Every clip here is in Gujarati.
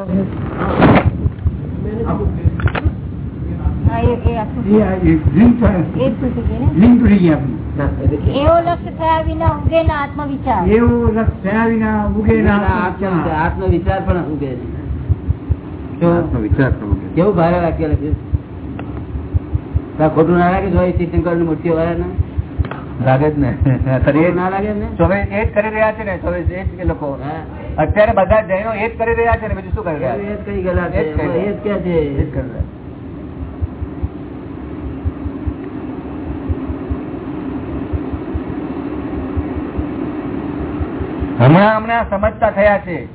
આત્મવિચાર પણ ઉગે કેવું ભારે વાક્ય લખ્યું ખોટું ના લાગે જો તીર્થંકરની મૂર્તિઓ વાળા ને લાગે જ ને ના લાગે ને ચોવીસ એ જ કરી રહ્યા છે ને ચોવીસ એ જ લોકો હા. અત્યારે બધા જૈનો એ જ કરી રહ્યા છે ને બીજું શું કરી રહ્યા છે? જ ગયેલા છે એ જ કઈ એ જ કે છે. એ જ કરી રહ્યા હમણાં હમણાં સમજતા થયા છે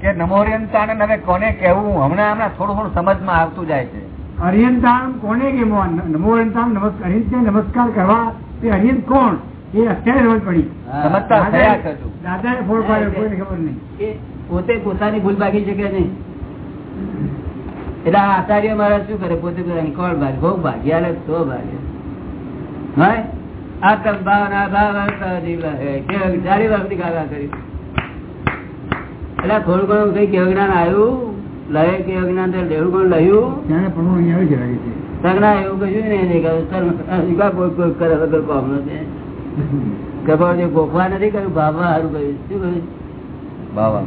કે નમોરિયંતાને હવે કોને કહેવું? હમણાં હમણાં થોડું થોડું સમજમાં આવતું જાય છે. અરિયંતાન કોને કેવો નમોરિયંતાન નમસ્કાર નમસ્કાર કરવા તે અરિયંત કોણ? પોતે પોતાની ભૂલ ભાગી શકે નહીં એટલે આચાર્ય મારા શું કરે પોતે પોતાની કોણ ભાગે ભોગ ભાગે આલે તો ભાગે હા આ તમ ભાવના થોડું ઘણું કઈ કેવું જ્ઞાન આવ્યું લય કે જ્ઞાન તો દેવું ઘણું લયું ત્યારે પણ હું અહીંયા આવી જ લાગે છે સગના એવું કશું નહીં નહીં કહ્યું કોઈ કરે વગર કોમ નથી કપાળ જે ગોખવા નથી કર્યું ભાવવા સારું કહ્યું શું કહ્યું ભાવવા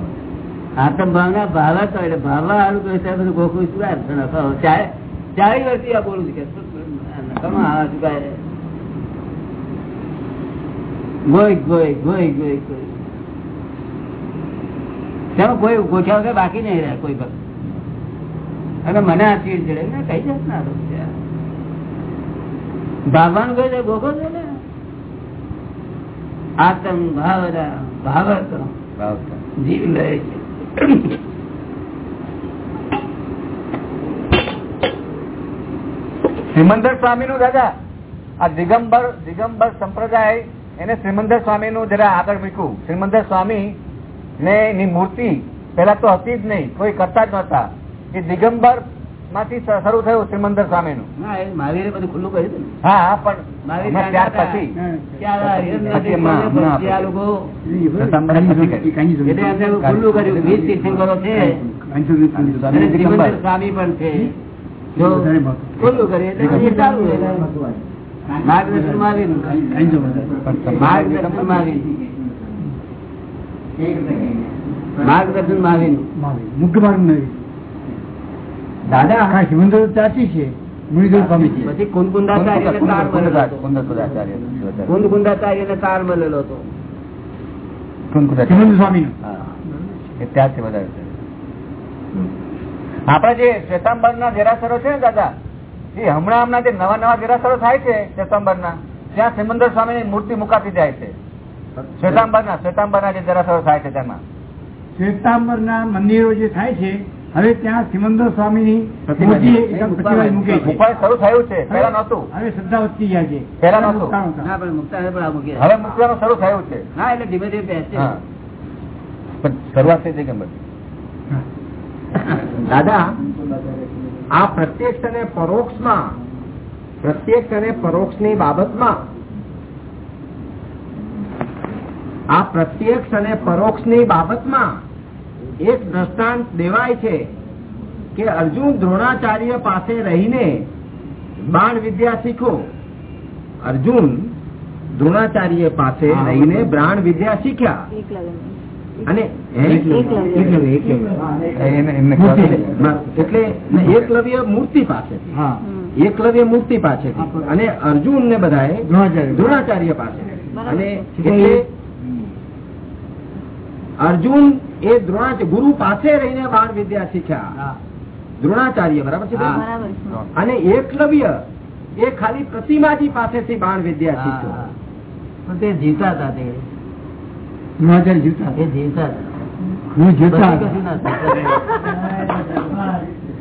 આત્મ ભાવના ભાવા તો એટલે ભાવવા સારું કહ્યું ત્યાં બધું ગોખવું શું અર્થ નખાવો ચારે ચારી વર્ષથી આ બોલું કે નકામા આ શું કહે ગોઈ ગોઈ ગોઈ ગોઈ ગોઈ ચાલો કોઈ ગોઠ્યા વગર બાકી નહીં રહે કોઈ પર અને મને આ ચીડ ચડે. કઈ જાત ના ભાવવાનું કહે ગોખો છે ને? આતમ ભાવના ભાવત જીવ લે છે. શ્રીમંદર સ્વામી નું દાદા આ દિગંબર દિગંબર સંપ્રદાય એને શ્રીમંદર સ્વામી નું જરા આગળ મૂક્યું. શ્રીમંદર સ્વામી ને એની મૂર્તિ પેલા તો હતી જ નહીં કોઈ કરતા જ નતા એ દિગંબર માંથી શરૂ થયું શ્રીમંદર સ્વામી નું મહાવીરે બધું ખુલ્લું હા પણ. માર્ગદર્શન મહાવીર માર્ગદર્શન મુખ્ય માર્ગ નહીં. દાદા ચાચી છે. આપણા જે શ્વેતાંબર ના દેરાસરો છે ને દાદા એ હમણાં હમણાં જે નવા નવા દેરાસરો થાય છે શ્વેતાંબર ના ત્યાં સિમંદર સ્વામી ની મૂર્તિ મુકાતી જાય છે. શ્વેતાંબર ના શ્વેતાંબર ના જે દેરાસરો થાય છે તેમાં. શ્વેતાંબર ના મંદિરો જે થાય છે હવે ત્યાં સિમંદર સ્વામી ની પ્રતિમા મૂર્તિ છે. એકદમ પ્રતિમા મૂકે છે. મુકવાનું શરૂ થયું છે. પેલા નહોતું. હવે શ્રદ્ધા વધતી જાય છે. પહેલા નહોતું. પણ મુક્તા પણ આ મૂકી હવે મૂકવાનું શરૂ થયું છે. હા એટલે ધીમે ધીમે બેસશે. પણ શરૂઆત થઈ છે કે દાદા આ પ્રત્યક્ષ અને પરોક્ષમાં પ્રત્યક્ષ અને પરોક્ષની બાબતમાં આ પ્રત્યક્ષ અને પરોક્ષની બાબતમાં એક દ્રષ્ટાંત દેવાય છે કે અર્જુન દ્રોણાચાર્ય પાસે રહીને બાણ વિદ્યા શીખો. અર્જુન દ્રોણાચાર્ય પાસે રહીને બ્રાણ વિદ્યા શીખ્યા. એકલવ્ય. અને એટલે એકલવ્ય મૂર્તિ પાસે. એકલવ્ય મૂર્તિ પાસે. અને અર્જુન ને બધા દ્રોણાચાર્ય. પાસે. અને એટલે અર્જુન એ દ્રોણાચાર્ય ગુરુ પાસે રહીને બાળ વિદ્યા શીખ્યા. દ્રોણાચાર્ય બરાબર છે. અને એકલવ્ય એ ખાલી પ્રતિમાજી પાસેથી બાળ વિદ્યા શીખ્યો. તે જીતા હતા તે. દ્રોણાચાર્ય જીવતા એ હું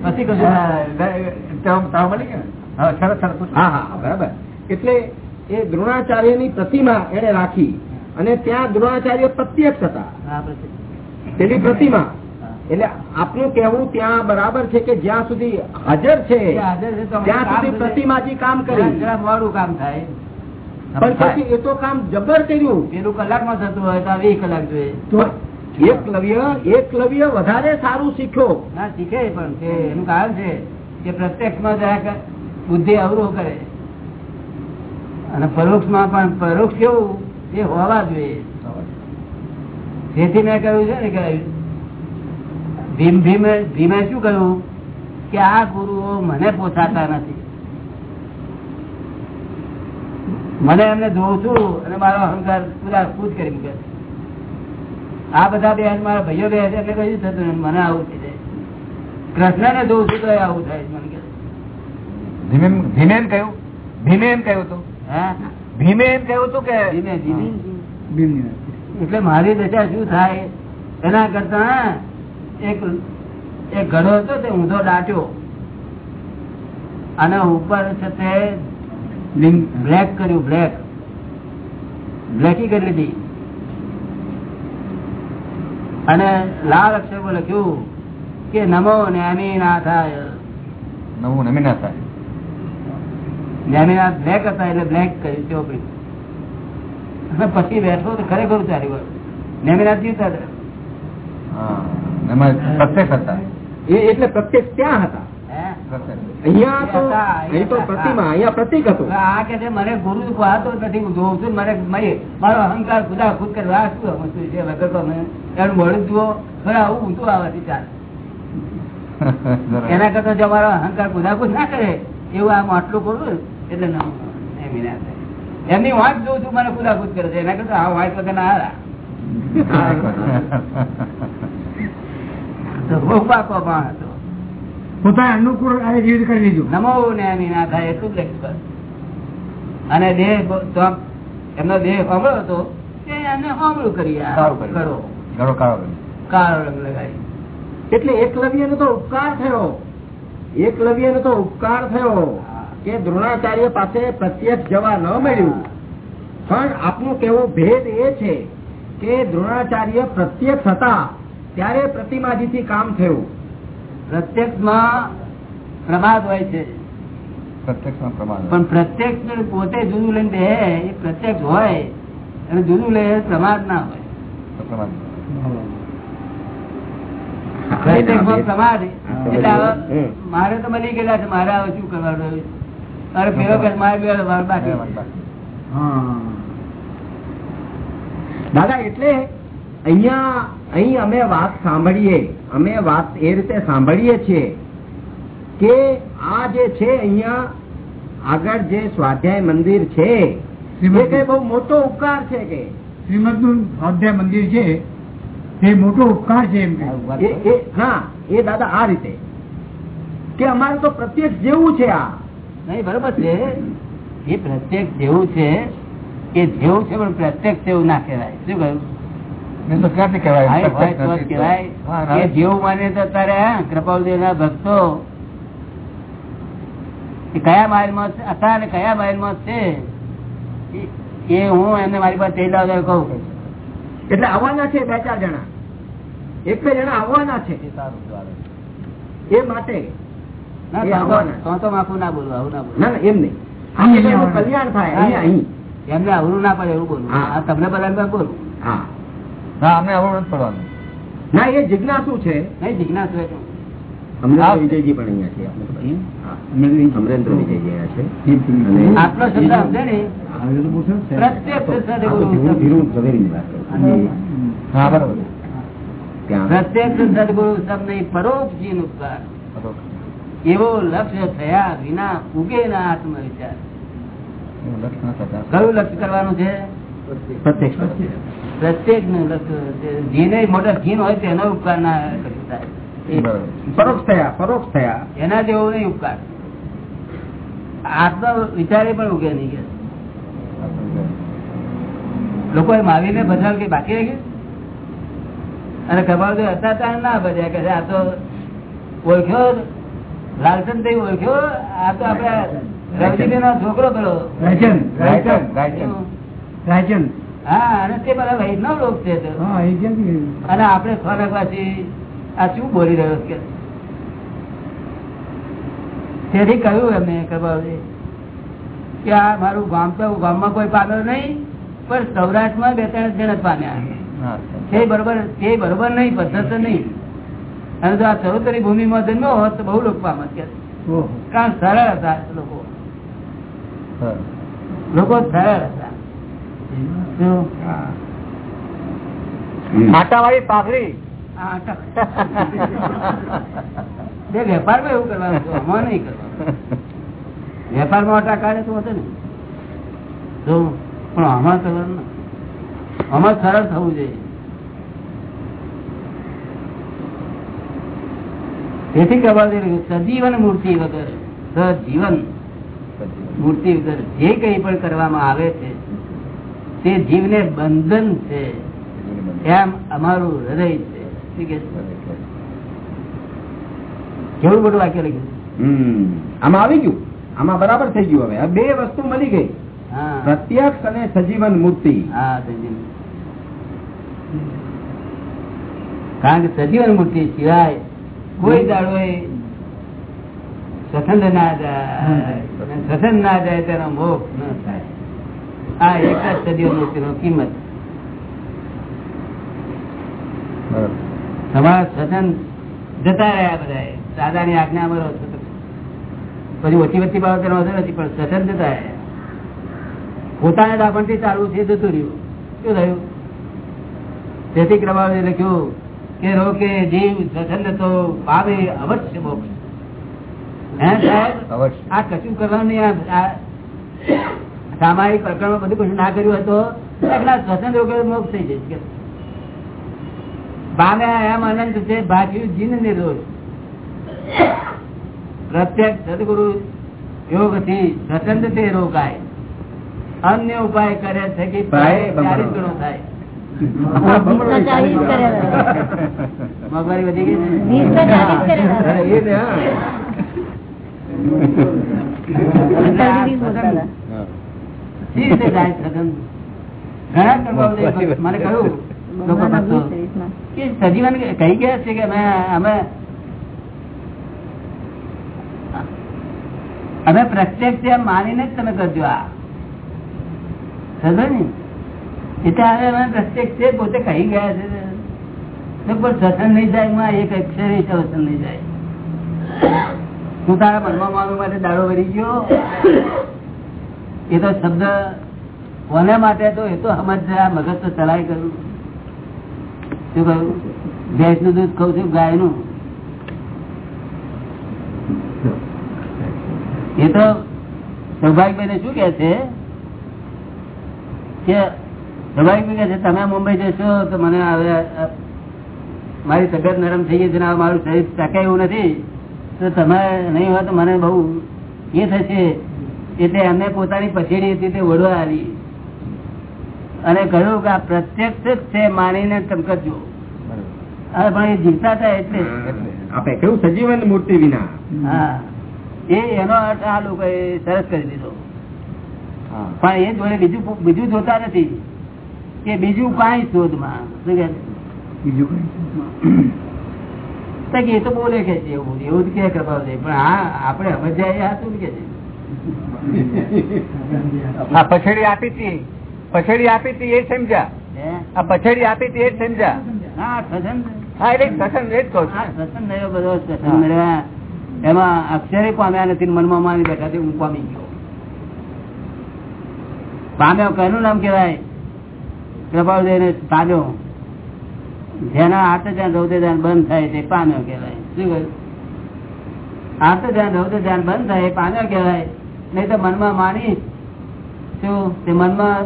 પછી કશું ના એટલે પ્રતિમા એને રાખી. અને ત્યાં દ્રોણાચાર્ય પ્રત્યક્ષ હતા. તેની પ્રતિમા. એટલે આપનું કહેવું ત્યાં બરાબર છે કે જ્યાં સુધી હાજર છે ત્યાં સુધી પ્રતિમાજી કામ કરી. મોડું કામ થાય. પણ પછી એ તો કામ જબર કર્યું. પેલું કલાકમાં થતું હોય તો વીસ કલાક જોઈએ. એકલવ્ય એકલવ્ય વધારે સારું શીખ્યો. ના શીખે પણ એનું કારણ છે કે પ્રત્યક્ષમાં માં બુદ્ધિ અવરોહ કરે. અને પરોક્ષમાં પણ પરોક્ષ કેવું? એ હોવા જોઈએ. જેથી મેં કહ્યું છે ને કે ભીમ ભીમે ભીમે શું કહ્યું? કે આ ગુરુઓ મને પોસાતા નથી. મને એમને જોઉં છું અને મારો અહંકાર પૂરા પૂજ કરી મૂકે આ બધા બેન મારા ભાઈઓ બે છે એટલે કયું થતું મને આવું થઈ જાય. કૃષ્ણ ને જોઉં છું તો આવું થાય મને ભીમે એમ કહ્યું? ભીમે એમ કહ્યું હતું હા? ભીમે એમ કેવું હતું કે. એટલે મારી દશા શું થાય? એના કરતા એક એક ઘડો હતો તે ઊંધો દાટ્યો. અને ઉપર છે તે બ્લેક કર્યું બ્લેક. બ્લેકી કરી લીધી. અને લાલ અક્ષરમાં લખ્યું કે નમો નેમિનાથાય. નવું નમી ના થાય નેમિનાથ બ્લેક હતા એટલે બ્લેક કર્યું ચોપડી. અને પછી બેઠો તો ખરેખર ચાલી નેમિનાથ જીવતા હતા. એટલે પ્રત્યક્ષ ત્યાં હતા. છે મને ગુરુ કહેતો નથી જોઉં છું મને મારો અહંકાર ખુદા ખુદ કરે આ શું છે? એનું મળું જુઓ. બરાબર આવું ઊંધું આવવાથી ચાલ. એના કરતા જો મારો અહંકાર ખુદા ખુદ ના કરે એવું આમ આટલું કરું એટલે ના ના. એમની વાત જોઉં છું મને ખુદા કરે છે. એના કરતા આ વાત વગર ના હારા. તો બહુ પાકો પણ હતો. પોતાને અનુકૂળ જીવિત કરી લીધું નમો ને ના થાય એટલું જ લખ્યું અને દેહ તો એમનો દેહ સાંભળો હતો સાંભળું કરી કાળો રંગ લગાવી. એટલે એકલવ્ય તો ઉપકાર થયો. એકલવ્ય તો ઉપકાર થયો. કે દ્રોણાચાર્ય પાસે પ્રત્યક્ષ જવા ન મળ્યું. પણ આપનું કેવો ભેદ એ છે કે દ્રોણાચાર્ય પ્રત્યક્ષ હતા ત્યારે પ્રતિમાજીથી કામ થયું. પ્રત્યક્ષમાં પ્રમાદ હોય છે. પ્રત્યક્ષમાં પ્રમાદ પણ પ્રત્યક્ષ પોતે જુદું લઈને બે એ પ્રત્યક્ષ હોય અને જુદું લે પ્રમાદ ના હોય. પ્રમાદ એટલે મારે તો મળી ગયેલા છે મારે શું કરવાનું? મારે પેલો કે મારે વાર બાકી. દાદા એટલે અહીંયા અહીં અમે વાત સાંભળીએ અમે વાત એ રીતે સાંભળીએ છીએ કે આ જે છે અહીંયા આગળ જે સ્વાધ્યાય મંદિર છે એ કઈ બહુ મોટો ઉપકાર છે કે? શ્રીમદનું સ્વાધ્યાય મંદિર છે તે મોટો ઉપકાર છે એમ કે. એ એ હા એ દાદા આ રીતે. કે અમારે તો પ્રત્યક્ષ જેવું છે આ. નહીં બરોબર છે. એ પ્રત્યક્ષ જેવું છે એ જેવું છે પણ પ્રત્યક્ષ તેવું ના કહેવાય. શું કહ્યું? કયા માઇલમાં હતા અને કયા માઇલમાં છે? એ- હું એમને મારી પાસે તેડા વગર કહું એટલે આવવાના છે બે ચાર જણા. એક બે જણા આવવાના છે. એ માટે કલ્યાણ થાય એમને અવરું ના પડે એવું તમને બધા બોલું. ના નથી પડવાનું. ના એ જિજ્ઞાસુ છે. નહીં જિજ્ઞાસ તો. સદગુરુ શબ્દ પરોપજી નું. એવો લક્ષ્ય થયા વિના ઉગે ના આત્મ વિચાર એવું લક્ષ કયું લક્ષ્ય કરવાનું છે? પ્રત્યેકનું લક્ષ્ય જેને મોટા ઘીન હોય તેનો ઉપકાર ના. પરોક્ષ થયા પરોક્ષ થયા. એના જેવો નહીં ઉપકાર. આત્મ વિચારે પણ ઉગે નહીં કે. લોકો એ આવીને બધા કે બાકી રહી અને તો હતા ના બધા કે આ તો ઓળખ્યો લાલચંદ થઈ ઓળખ્યો? આ તો આપડે રવજીભાઈ નો છોકરો પેલો. રાયચંદ હા અને તે બધા વૈષ્ણવ લોક છે તો. હા એ ક્યાંથી અને આપણે સ્વર્ગવાસી આ શું બોલી રહ્યો કે તેથી કહ્યું એમને કૃપાલજી કે આ મારું ગામ તો ગામમાં કોઈ પામેલું નહીં પણ સૌરાષ્ટ્રમાં બે ત્રણ જણ જ પામ્યા તે બરોબર તે બરોબર નહીં પદ્ધત નહીં. અને જો આ ચરોતરી ભૂમિમાં જન્મ્યો હોત તો બહુ લોકો પામત કે કારણ સરળ હતા લોકો. લોકો સરળ હતા? આટાવાળી પાઘડી. બે વેપારમાં એવું કરવાનું આમાં નહીં કરવાનું. વેપારમાં આટા કાઢે તો હતો ને. જો પણ આમાં સરળ. આમાં સરળ થવું જોઈએ. તેથી કહેવા સજીવન મૂર્તિ વગર સજીવન. મૂર્તિ વગર જે કઈ પણ કરવામાં આવે છે તે જીવને બંધન છે. એમ અમારું હૃદય છે? કેવું બધું વાક્ય લખ્યું? આમાં આવી ગયું. આમાં બરાબર થઈ ગયું હવે. આ બે વસ્તુ મળી ગઈ. હા. પ્રત્યક્ષ અને સજીવન મૂર્તિ. હા સજીવન. કારણ કે સજીવન મૂર્તિ સિવાય કોઈ દાડો સ્વસંદ ના જાય. સ્વસંદ ના જાય તેનો મોક્ષ ન થાય. આ એક જ સદીઓ મૂર્તિનો કિંમત. તમારા સ્વસન જતા રહ્યા બધા દાદાની આજ્ઞા અમારો તો. પછી ઓછી વચ્ચે બાબત વાંધો નથી પણ સ્વસન જતા રહ્યા. પોતાને દાપણથી ચાલવું છે જતું રહ્યું. શું થયું? તેથી ક્રમાવે લખ્યું કે રોકે જીવ સ્વતંત્ર તો પાવે અવશ્ય મોક્ષ. હે સાહેબ? આ કશું કરવાનું સામાયિક પ્રકરણમાં બધું કશું ના કર્યું હતો. એકલા સ્વતંત્ર મોક્ષ થઈ જશે ભાવે એમ અનંત છે ભાગ્યું જીન નિર્દોષ. પ્રત્યક્ષ સદગુરુ યોગથી સ્વતંત્ર તે રોકાય અન્ય ઉપાય કરે છે કે ભાઈ. થાય. મોંઘવારી વધી ગઈ સજીવન કહી ગયા છે કે અમે અમે અમે પ્રત્યક્ષ માનીને જ તમે કરજો આ. સમજ ને? અમે છે, પોતે કહી ગયા છે. પણ નહીં જાય માં એક અક્ષર સત્સંગ નહીં જાય હું તારા મનમાં મારું માટે દાડો વળી ગયો? એ તો શબ્દ કોને માટે તો એ તો સમજ મગજ તો ચલાય કર્યું શું કહ્યું? ભેંસનું દૂધ કઉ છું ગાયનું એ તો સૌભાગ્યભાઈ શું કે છે? કે સૌભાગ્યભાઈ કે તમે મુંબઈ જશો તો મને હવે મારી તબિયત નરમ થઈ ગઈ છે મારું શરીર ટકે એવું નથી તો તમે નહીં હોય તો મને બહુ એ થશે એટલે એમને પોતાની પછેડી હતી તે ઓઢવા આવી. અને કહ્યું કે આ પ્રત્યક્ષ જ છે માનીને તમે કરજો. પણ એ જીવતા હતા એટલે. આપણે કેવું સજીવન મૂર્તિ વિના. હા. એ એનો અર્થ આ લોકો સરસ કરી દીધો. પણ એ જોડે બીજું બીજું જોતા નથી. કે બીજું કાંઈ શોધમાં. બીજું કઈ એ તો બોલે કે છે એવું એવું જ કે કૃપા છે. પણ હા આપણે સમજાય આ શું કે છે? આ પછેડી આપી હતી. પછેડી આપી હતી એ સમજ્યા. આ પછેડી આપી હતી એ જ સમજ્યા. હા સસન હા એટલે સસન એ જ કહું સસન થયો બધો સસન. મળ્યા એમાં અક્ષરે પામ્યા નથી મનમાં માની બેઠા હું પામી ગયો. પામ્યો કયું નામ કેવાય કૃપાળદેવ ને પામ્યો જેના હાથ ધ્યાન રૌદ્ર ધ્યાન બંધ થાય તે પામ્યો કહેવાય. શું કહ્યું? હાથ ધ્યાન રૌદ્ર ધ્યાન બંધ થાય એ પામ્યો કહેવાય. નહીં તો મનમાં માની શું? તે મનમાં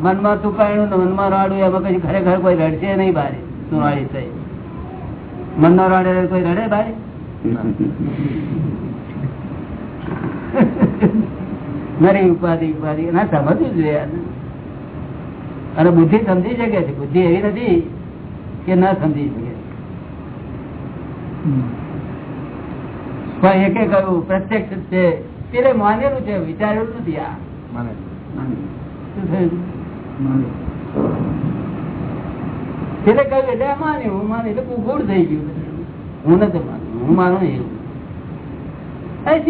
મનમાં તુકાયું ને મનમાં રડવું એમાં કઈ ખરેખર કોઈ રડશે નહીં બારે. સુવાળી થઈ? મનમાં રડે કોઈ રડે બારે? નરી ઉપાધિ ઉપાધિ. ના સમજવું જોઈએ. અને બુદ્ધિ સમજી શકે છે. બુદ્ધિ એવી નથી કે ન સમજી શકે. પણ એકે કહ્યું પ્રત્યક્ષ છે. પેલે માનેલું છે વિચારેલું નથી આ. કહ્યું એટલે હું એટલે થઈ ગયું. હું નથી માનું. હું માનું નહીં એવું.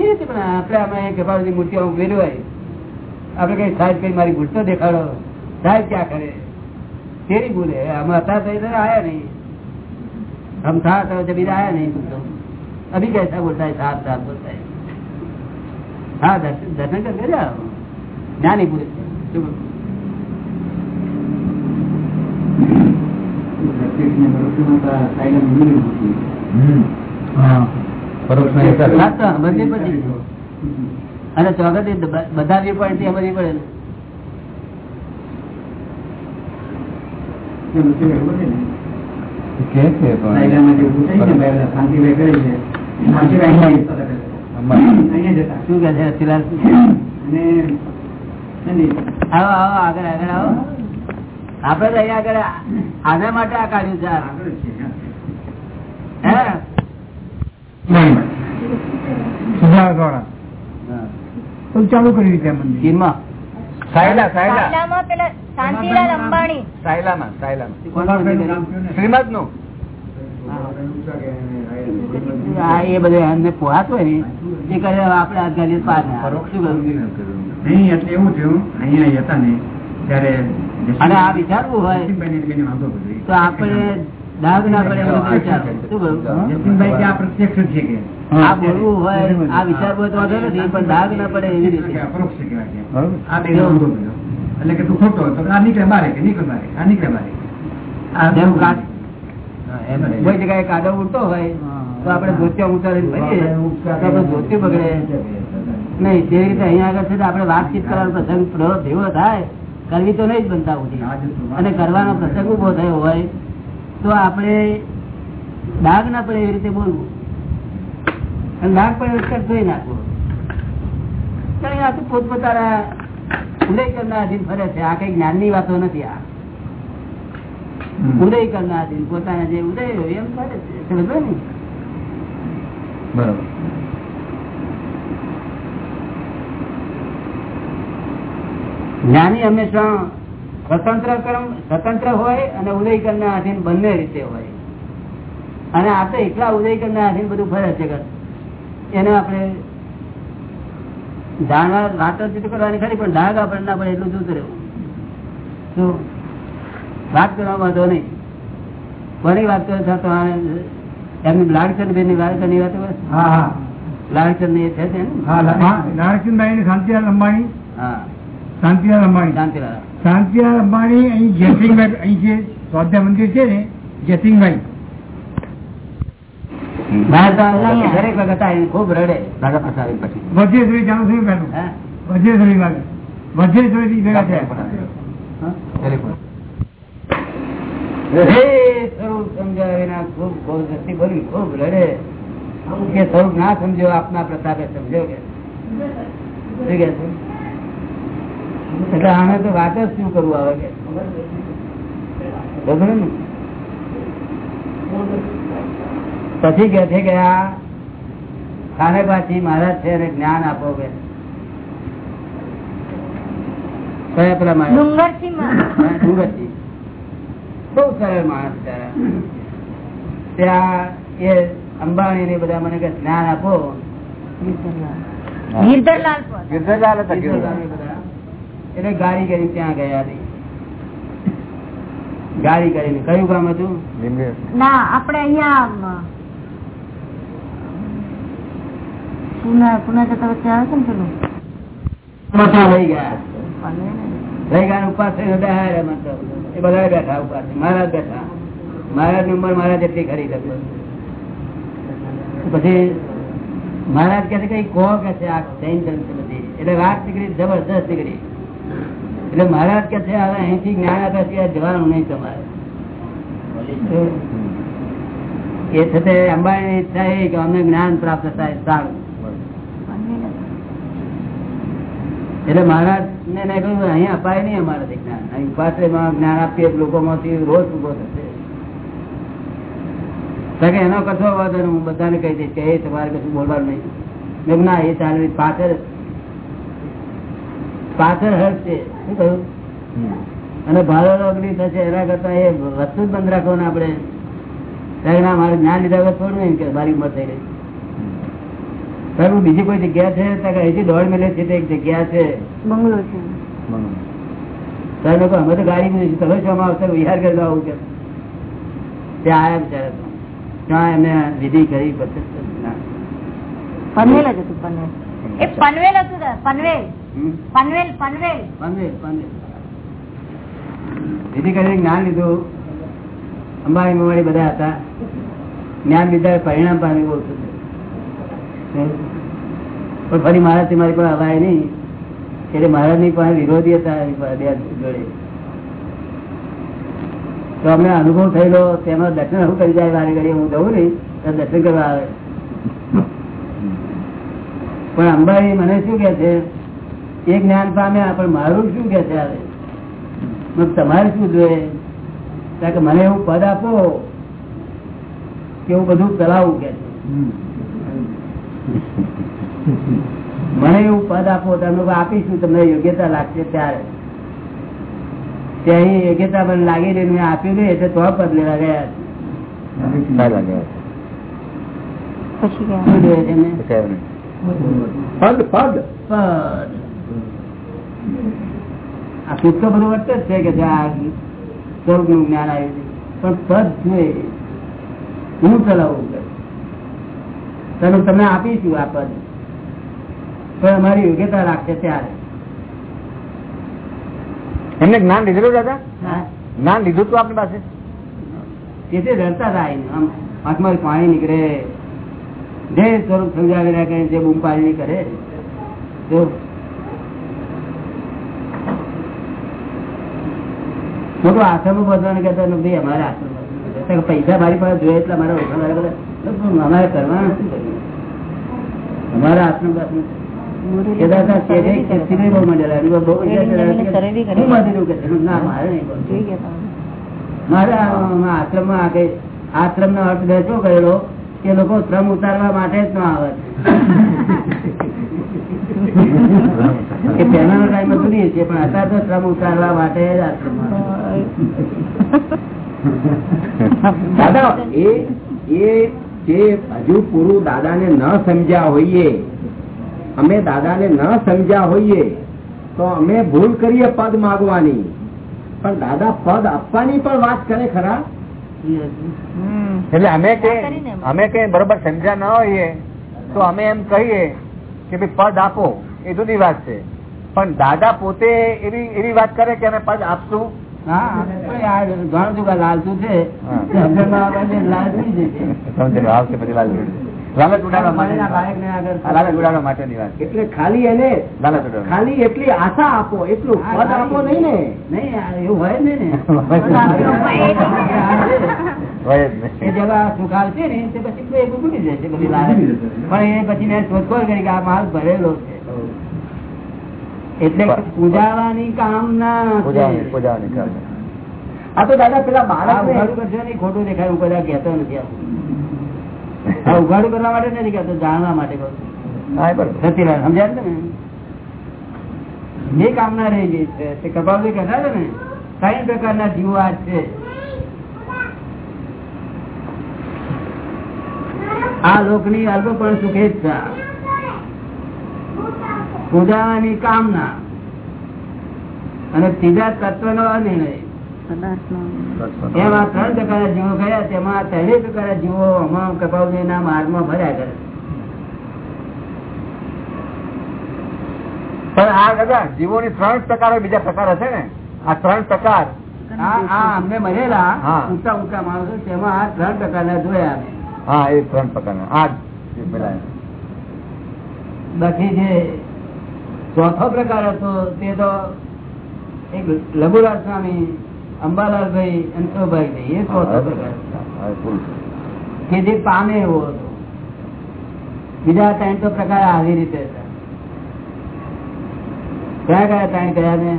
રીતે? પણ આપણે આમાં કપાળની મૂર્તિ આમ હોય. આપણે કઈ સાહેબ કઈ મારી તો દેખાડો. સાહેબ ક્યાં કરે તેરી ભૂલ है हम હતા तो इधर आया नहीं हम था तो जब इधर आया नहीं तुम तो अभी कैसा बोलता है साफ साफ बोलता है हाँ दर्शन दर्शन करके जाओ ज्ञानी पुरुष है। શું બોલું? પરોક્ષના હિસાબે. વાત તો સમજવી પડે. અને ચોગટ બધા વ્યૂ પોઈન્ટ થી સમજવી પડે કે છે પણ શું કે છે રતિલાલ? આવો આવો આગળ આગળ આવો. આપડે તો અહીંયા આગળ આના માટે આ કાઢ્યું છે ચાલુ કરી રીતે મંદિર. શ્રીમદનું એ બધું એમને પોહાત ને એ કરે આપડે. શું કરું? નહીં એટલે એવું થયું અહીંયા હતા ને ત્યારે અને આ વિચારવું હોય. તો આપણે દાગ ના પડે શું કહ્યું? જતીનભાઈ ત્યાં આ પ્રત્યક્ષ છે કે. આ બોલવું હોય આ વિચારવું હોય તો વાંધો નથી પણ દાગ ના પડે એવી રીતે. અપરોક્ષ છે કહેવાય કે. બરોબર. આ બેને વાંધો પડ્યો. એટલે કે તું ખોટો તો આ નીકળે બારે કે નીકળ બારે આ નીકળે બારે આ જેમ કાચ હા, એમ જ. કોઈ જગ્યાએ કાદવ ઉડતો હોય તો આપણે ધોત્યો ઉતારી આપણે ધોતિયું બગડે નહીં તે રીતે અહીંયા આગળ છે આપડે આપણે વાતચીત કરવાનો પ્રસંગ પ્રયોગ એવો થાય કરવી તો નહીં જ બનતા હોતી અને કરવાનો પ્રસંગ ઊભો થયો હોય તો આપણે દાગ ના પડે એવી રીતે બોલવું. અને દાગ પડે ધોઈ નાખવું. કારણ કે આ તો પોતપોતાના ઉદય કરનાર અધીન ફરે છે. આ કઈ જ્ઞાનની વાતો નથી આ. ઉદય કરનાર અધીન પોતાના જે ઉદય હોય એમ ફરે છે. સમજો ને? બરોબર. જ્ઞાની હંમેશા સ્વતંત્ર કર્મ સ્વતંત્ર હોય અને ઉદય ના અધીન બંને રીતે હોય. અને આ તો એકલા ઉદય ના આધીન બધું ફરે છે જગત. એને આપણે જાણવા વાત જ કરવાની ખરી પણ ડાઘ આપણને ના પડે એટલું જોતું રહેવું. શું? વાત કરવા વાંધો નહીં. કોની વાત કરો તો એમની લાડચંદ બેનની વાત કરી વાત લાડચંદની? છે શાંતિલાલ અંબાણી. હા. શાંતિલાલ અંબાણી. શાંતિલાલ. શાંતિલાલ અંબાણી અહીં જયસિંહભાઈ અહીં જે સ્વાધ્યાય મંદિર છે ને જયસિંહભાઈ દરેક વખત આવીને ખૂબ રડે દાદા પાસે આવી પછી. વજ્રેશ્વરી જાણું છું પેલું? વજ્રેશ્વરી થી ભેગા થયા. હે? સ્વરૂપ સમજાવે ખૂબ બહુ જસ્તી ખૂબ રડે. કે સ્વરૂપ ના સમજો આપના પ્રતાપે સમજો કે? એટલે આને તો વાત જ શું કરવું આવે કે? પછી કે છે કે આ મહારાજ છે એને જ્ઞાન આપો કે? કયા પેલા મહારાજ? બહુ સરળ માણસ બિચારા. ત્યાં એ અંબાણી ને બધા મને કે જ્ઞાન આપો. એટલે ગાડી કરી ત્યાં ગયા ગાડી કરીને. કયું કામ હતું? ના આપણે અહીંયા પુના પુના જતા વચ્ચે આવે છે ને પેલું? પાછા ગયા. લઈ ગયા ઉપાસ થઈને બધા હારે મતલબ. એ બધા બેઠા ઉપાસ મહારાજ બેઠા. મહારાજની ઉંમર મહારાજ એટલી ખરી પછી મહારાજ કે કઈ કહો કે છે આ જૈન ધર્મ છે બધી. એટલે વાત નીકળી જબરદસ્ત નીકળી. એટલે મહારાજ કે છે હવે અહીંથી જ્ઞાન આપ્યા સિવાય જવાનું નહીં તમારે. એ છતાં અંબાણી ઈચ્છા એ કે અમને જ્ઞાન પ્રાપ્ત થાય સારું. એટલે મહારાજ ને કહ્યું અહીંયા અપાય નહીં અમારાથી જ્ઞાન. અહીં ઉપાસમાં જ્ઞાન આપીએ લોકો લોકોમાંથી રોજ ઊભો થશે. કે એનો કશો વાંધો હું બધાને કહી દઈશ કે એ તમારે કશું બોલવાનું નહીં. મેં ના એ ચાલે પાછળ પાછળ છે. શું કહ્યું. અને ભારે અગ્નિ થશે એના કરતા એ વસ્તુ જ બંધ રાખો ને આપણે ના મારે જ્ઞાન લીધા વગર નહીં કે મારી ઉંમર થઈ ગઈ સાહેબ બીજી કોઈ જગ્યા છે? અહીંથી દોઢ મિલે છે એક જગ્યા છે. બંગલો છે. તમે અમે તો ગાડી મૂકી તમે શું આવશે? વિહાર કરી આવું કે? ત્યાં આવ્યા બિચારા ત્યાં એમને વિધિ કરી પનવેલ જ હતું પનવેલ. એ પનવેલ હતું પનવેલ? પનવેલ પનવેલ. પંદર પંદર વિધિ કરીને જ્ઞાન લીધું. અંબાણી મવાણી બધા હતા. જ્ઞાન લીધા પરિણામ પામી બહુ. પણ ફરી મહારાજથી મારી પાસે અવાય નહીં. એટલે મહારાજની પાસે વિરોધી હતા જોડે. તો અમને અનુભવ થયેલો, તેનો દર્શન શું કરી જાય વારે ઘડી હું જવું નહીં, તો દર્શન કરવા આવે. પણ અંબાણી મને શું કે છે? એ જ્ઞાન પામ્યા, પણ મારું શું કે છે હવે તમારે શું જોઈએ? કારણ કે મને એવું પદ આપો, કે હું બધું ચલાવું કે છે. મને એવું પદ આપો તમે આપીશું તમને યોગ્યતા લાગશે ત્યારે. ત્યાં યોગ્યતા મને લાગી રહી મેં આપ્યું નહીં એટલે તો પદ લેવા ગયા. પદ પદ. પદ. આ પુસ્તકો બધું છે કે સ્વરૂપનું જ્ઞાન આવ્યું પણ પદ છે હું ચલાવું. તમે તમને આપીશું આ પદ. પણ અમારી યોગ્યતા રાખશે ત્યારે. એમને જ્ઞાન લીધેલું દાદા? જ્ઞાન લીધું તું આપની પાસે? તેથી રડતા હતા આમ હાથમાં પાણી નીકળે. જે સ્વરૂપ સમજાવી રાખે જે બૂમ પાણી કરે. તો મોટું આશ્રમ બધવાને કહેતા ભાઈ અમારે આશ્રમ પૈસા મારી પાસે જોઈએ એટલે મારા ઓછા બધા અમારે કરવાના શું કર્યું. અમારા આશ્રમ કે બાંધી નહીં આશ્રમ નો અર્થ કરેલો લોકો શ્રમ ઉતારવા માટે જ ન આવે. કે પહેલાનો ટાઈમ જુદી છે પણ અત્યારે તો શ્રમ ઉતારવા માટે જ આશ્રમ દાદા એ જે હજુ પૂરું દાદાને ન સમજ્યા હોઈએ અમે દાદાને ન સમજ્યા હોઈએ તો અમે ભૂલ કરીએ પદ માગવાની. પણ દાદા પદ આપવાની પણ વાત કરે ખરા? એટલે અમે. અમે કઈ બરોબર સમજ્યા ન હોઈએ તો અમે એમ કહીએ કે ભાઈ પદ આપો એ જુદી વાત છે. પણ દાદા પોતે એવી એવી વાત કરે કે અમે પદ આપશું? લાલતું છે. છે. એટલે ખાલી એને ખાલી એટલી આશા આપો એટલું પદ આપો નહીં ને. નહીં એવું હોય ને. હોય જ એ નહીં. જગા સુખ આવશે ને તે પછી ઉડી જશે બધી લાલચ. પણ એ પછી મેં શોધખોળ કરી કે આ માલ ભરેલો છે. એટલે પૂજાવાની કામના. પૂજાવાની પૂજાવાની કામ. આ તો દાદા પેલા બાળક ઉઘાડું કરશો નહીં, ખોટું દેખાય એવું કદાચ કહેતો નથી આ ઉઘાડું કરવા માટે નથી કહેતો જાણવા માટે કહું સતીલાલ સમજ્યા ને? એ કામના રહી ગઈ છે તે કપાલભાઈ કહેતા હતા ને ત્રણ પ્રકારના જીવો આ છે. આ લોકની અલ્પ પણ સુખેચ્છા પૂજાવાની કામના. અને ત્રીજા તત્વનો અનિર્ણય એમાં ત્રણ પ્રકારના જીવો ગયા તેમાં ત્રણેય પ્રકારના જીવો હમણાં કપાવજી ના માર્ગમાં ભર્યા કરે. પણ આ દાદા જીવોની ત્રણ પ્રકાર બીજા પ્રકાર હશે ને? આ ત્રણ પ્રકાર. અમને મળેલા. ઊંચા ઊંચા માણસો તેમાં આ ત્રણ પ્રકારના જોયા. હા એ ત્રણ પ્રકારના. આ પેલા બાકી જે ચોથો પ્રકાર હતો તે તો એક લઘુરાજ સ્વામી અંબાલાલભાઈ અને શોભાઈભાઈ એ ચોથો પ્રકાર. કે જે પામે એવો હતો. બીજા ત્રણ તો પ્રકાર આવી રીતે હતા. કયા કયા ત્રણ કયા ને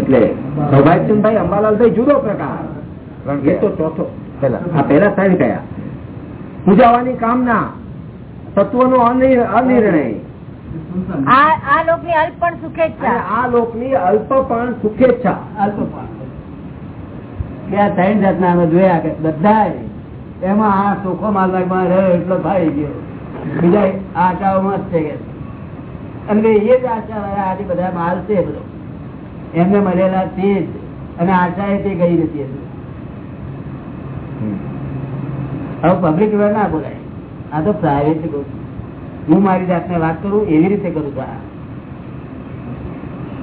એટલે સૌભાગ્યચંદભાઈ અંબાલાલભાઈ જુદો પ્રકાર. એ તો ચોથો. પેલા આ પેલા ત્રણ કયા પૂજાવાની કામના તત્વનો અનિર- અનિર્ણય. આ લોકની અલ્પ પણ સુખેચ્છા આ લોકની અલ્પ પણ સુખેચ્છા અલ્પ પણ. ત્રણ જાતના અમે જોયા કે બધા એમાં આ ચોખ્ખો માલમાં રહ્યો એટલો ભાઈ ગયો. બીજા આશાઓમાં જ છે કે. અને એ જ આશા વાળા આજે બધા માલ છે બધો. એમને મળેલા તે જ. અને આશાએ તે ગઈ નથી. હવે પબ્લિક ના બોલાય. આ તો પ્રાઇવેટ કહું હું મારી જાતને વાત કરું એવી રીતે કરું છું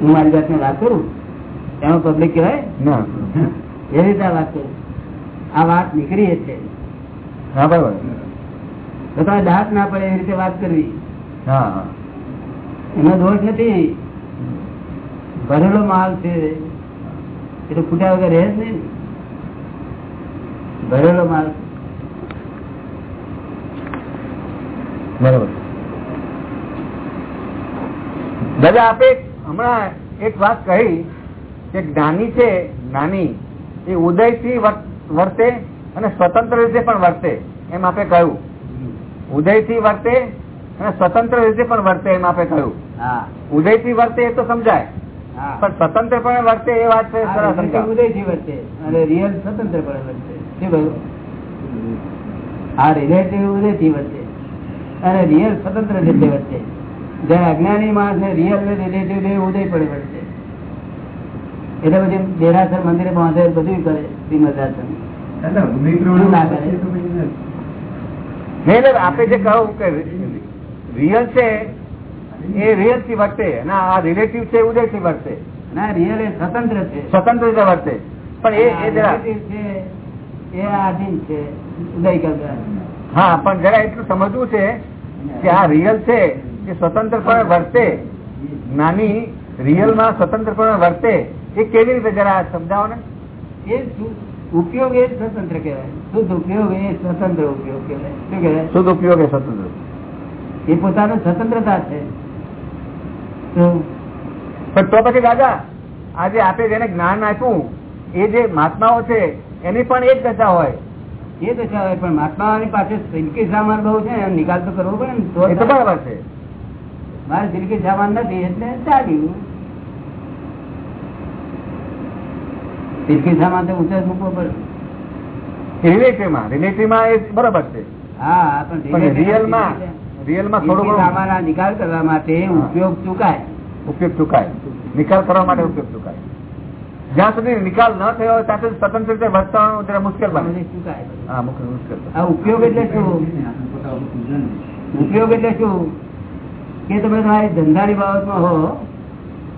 હું મારી જાતને વાત કરું એનો પબ્લિક કહેવાય? એ રીતે વાત કરું. આ વાત નીકળી છે. હા બરાબર. તો તમે દાંત ના પડે એવી રીતે વાત કરવી. હા. એનો દોષ નથી ભરેલો માલ છે. એ તો ફૂટ્યા વગર રહે નહીં ભરેલો માલ બરાબર. દાદા આપે હમણાં એક વાત કહી કે જ્ઞાની છે નાની એ ઉદયથી વર્તે અને સ્વતંત્ર રીતે પણ વર્તે એમ આપે કહ્યું. ઉદયથી વર્તે અને સ્વતંત્ર રીતે પણ વર્તે એમ આપે કહ્યું. ઉદયથી વર્તે એ તો સમજાય. પણ સ્વતંત્ર પણ વર્તે એ વાત છે ઉદય. ઉદયથી વર્તે અને રિયલ સ્વતંત્ર પણ વર્તે આ રિલેટિવ ઉદયથી વર્તે અને રિયલ સ્વતંત્ર રીતે વર્તે. જયારે અજ્ઞાની માણસ ને રિયલ રિલેટિવ ઉદય પડે વર્તે એટલે પછી દેરાસર મંદિરે પહોંચે બધું કરે શ્રીમદ આશ્રમ દાદા ભૂમિ શું ના કરે? પ્રવૃત્તિ તો પછી નથી. નહીં એટલે આપે જે કહું કે રિયલ છે એ રિયલથી વર્તે. અને આ રિલેટિવ છે ઉદયથી વર્તે. ના રિયલ એ સ્વતંત્ર છે. સ્વતંત્ર રીતે વર્તે. પણ એ એ જરા એ આધીન છે ઉદય કરતા હા પણ જરા એટલું સમજવું છે કે આ રિયલ છે. એ સ્વતંત્રપણે વર્તે જ્ઞાની રિયલમાં સ્વતંત્રપણે વર્તે એ કેવી રીતે જરા સમજાવો ને એ ઉપયોગ એ સ્વતંત્ર કહેવાય. શુદ્ધ ઉપયોગ એ સ્વતંત્ર ઉપયોગ કહેવાય. શું કહેવાય? શુદ્ધ ઉપયોગ એ સ્વતંત્ર એ પોતાનું સ્વતંત્રતા છે. પણ તો પછી દાદા આજે આપે જેને જ્ઞાન આપ્યું એ જે મહાત્માઓ છે એની પણ એ જ દશા હોય. એ દશા હોય પણ મહાત્માઓની પાસે સિલકી સામાન બહુ છે નિકાલ તો કરવો પડે ને. તો બરાબર છે. મારે જિંદગી સામાન નથી એટલે ચાલ્યું. જિંદગી સામાન તો ઊંચો મૂકવો પડે. રિલેટિવમાં એ બરાબર છે. હા પણ પણ રિયલમાં રિયલમાં થોડું સિલકી ઘણું સામાનના નિકાલ કરવા માટે ઉપયોગ ચૂકાય. ઉપયોગ ચૂકાય. નિકાલ કરવા માટે ઉપયોગ ચૂકાય. જ્યાં સુધી નિકાલ ન થયો હોય ત્યાં સુધી સ્વતંત્ર રીતે વર્તવાનું જરા મુશ્કેલ બને. હા મુશ્કેલ મુશ્કેલ. બને. આ ઉપયોગ એટલે શું? ઉપયોગ એટલે શું? કે તમે તમારી ધંધાની બાબતમાં હો